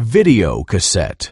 Video cassette.